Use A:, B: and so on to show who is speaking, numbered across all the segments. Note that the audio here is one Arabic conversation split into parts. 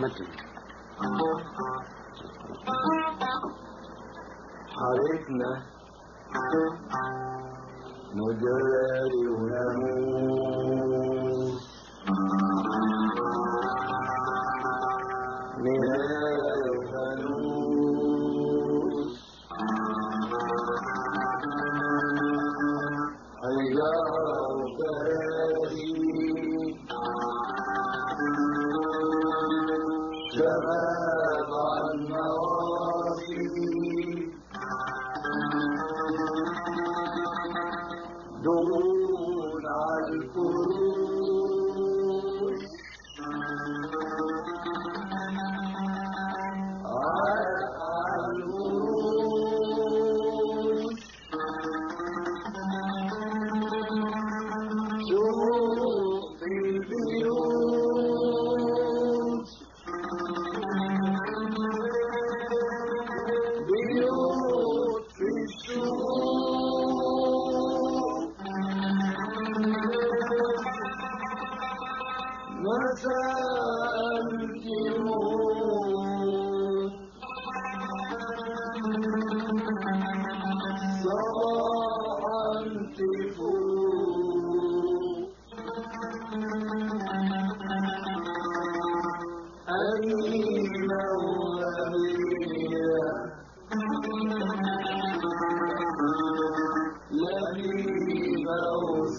A: connecting. Hare Krishna. Mujare Unamu. كما ظن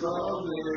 A: coming.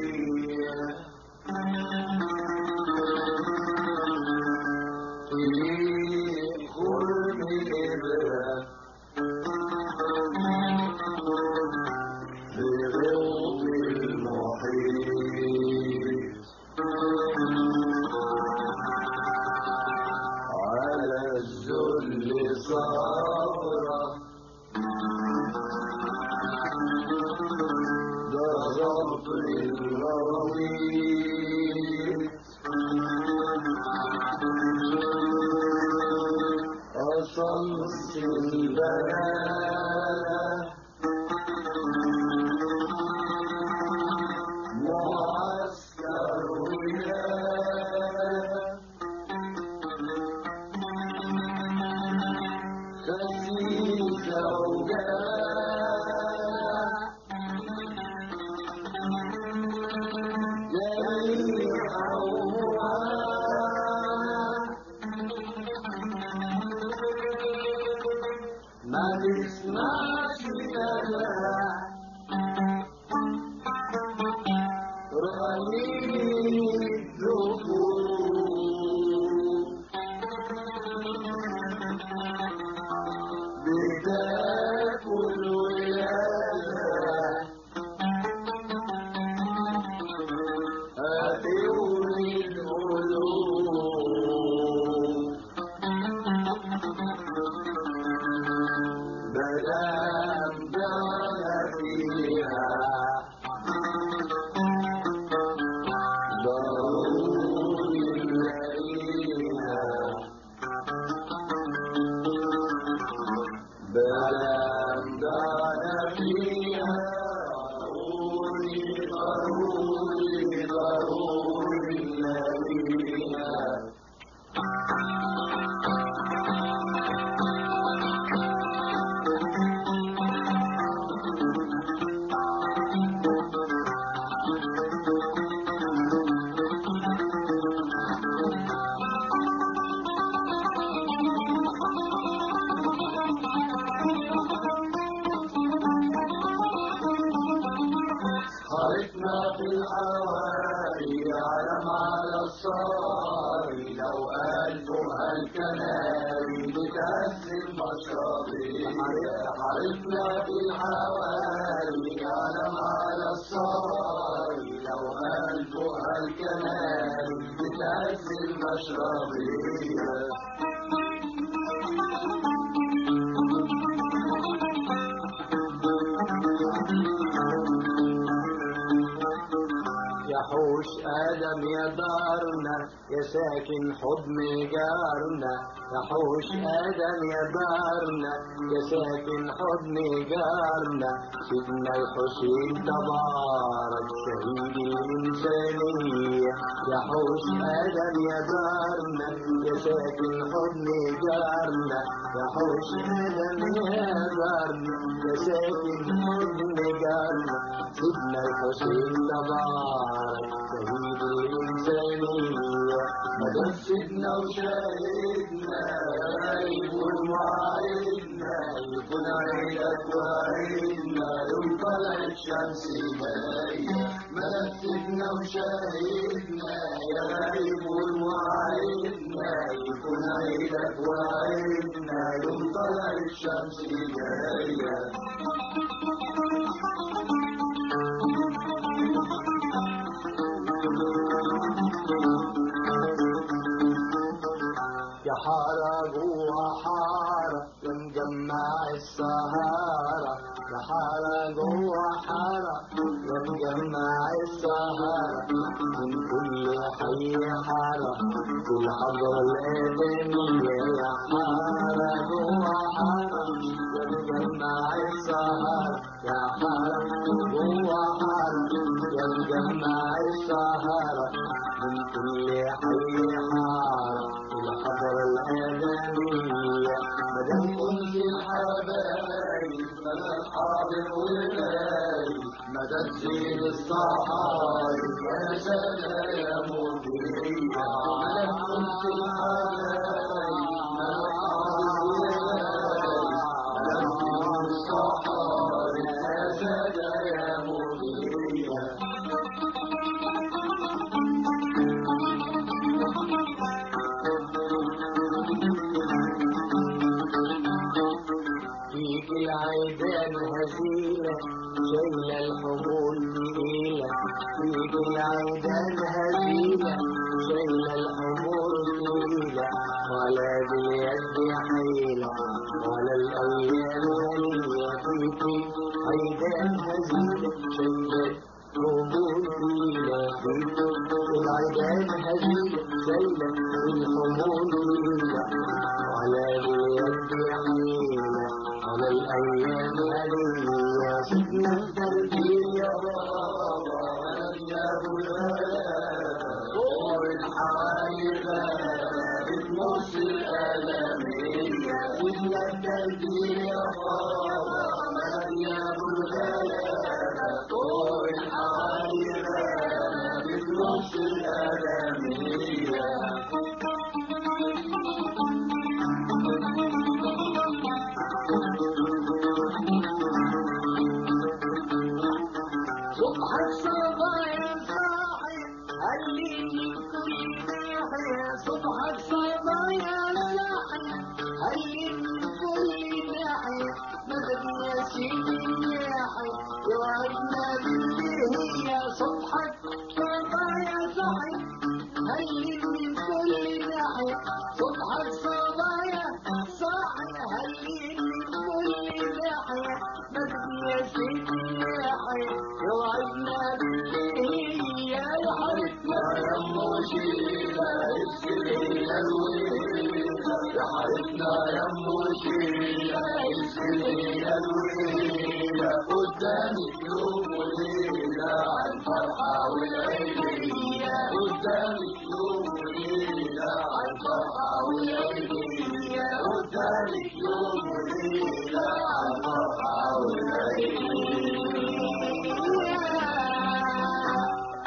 A: God is. Buddha وقفنا في الحواري علم على الصاري لو ألفها الكناري بكأس المشاطي عرفنا في الحواري علم على الصاري لو ألفها الكناري
B: بكأس المشاطي يا ساكن حضن جارنا نحوش آدم يا بارنا يا ساكن حضن جارنا سيدنا الحسين تبارك شهيد الإنسانية. يحوش آدم يا بارنا يا ساكن حضن جارنا. يحوش آدم يا بارنا يا ساكن حضن جارنا. سيدنا الحسين تبارك شهيد الإنسانية.
A: مدد سيدنا وشاهدنا غايب والمعايدنا يكون عيدك وعيدنا يوم طلعت شمس هدايا مدد سيدنا وشاهدنا يا غايب والمعايدنا يكون عيدك وعيدنا يوم طلعت شمس هدايا
B: حارة جوا حارة يا مجمع السهارة من كل حي حارة في الحضرة الآدمية يا حارة جوا حارة يا مجمع السهارة يا حارة جوا حارة يا مجمع السهارة من كل حي حارة.
A: والغايب مدى زين الصحايب يا سادة
B: باليد حيلة ولا الأيام هنية فيك عيدان هزيلة شايلة حمول تقيلة فيك العيدان هزيلة شايلة سيدنا التربية